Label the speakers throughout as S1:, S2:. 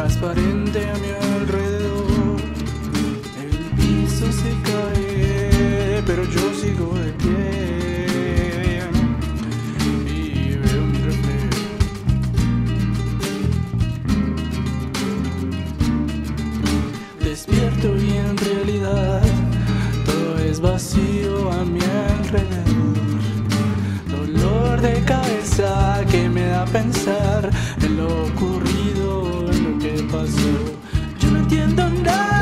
S1: transparente a mi alrededor. El piso se cae, pero yo sigo de pie. Y veo mi reflejo. Despierto y en realidad todo es vacío a mi alrededor. Dolor de cabeza que me da pensar en lo yo no entiendo nada.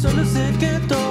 S1: Solo sé que todo.